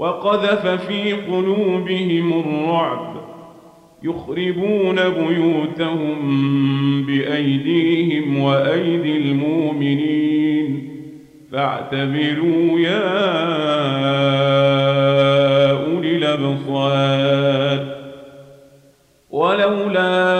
وقذف في قلوبهم الرعب يخربون بيوتهم بأيديهم وأيدي المؤمنين. فاعتبروا يا أولي الأبصار. ولولا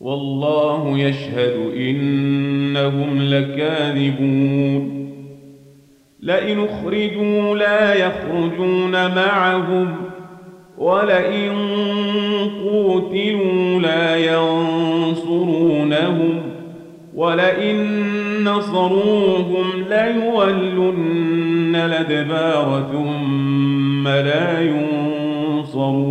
والله يشهد إنهم لكاذبون. لئن أخرجوا لا يخرجون معهم ولئن قوتلوا لا ينصرونهم ولئن نصروهم ليولن الأدبار ثم لا ينصرون.